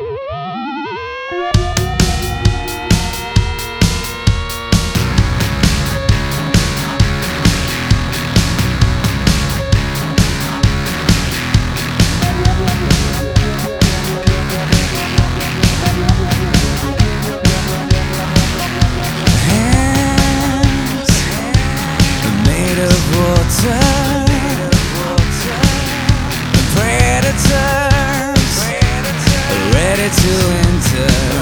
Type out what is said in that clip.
Woo! yeah.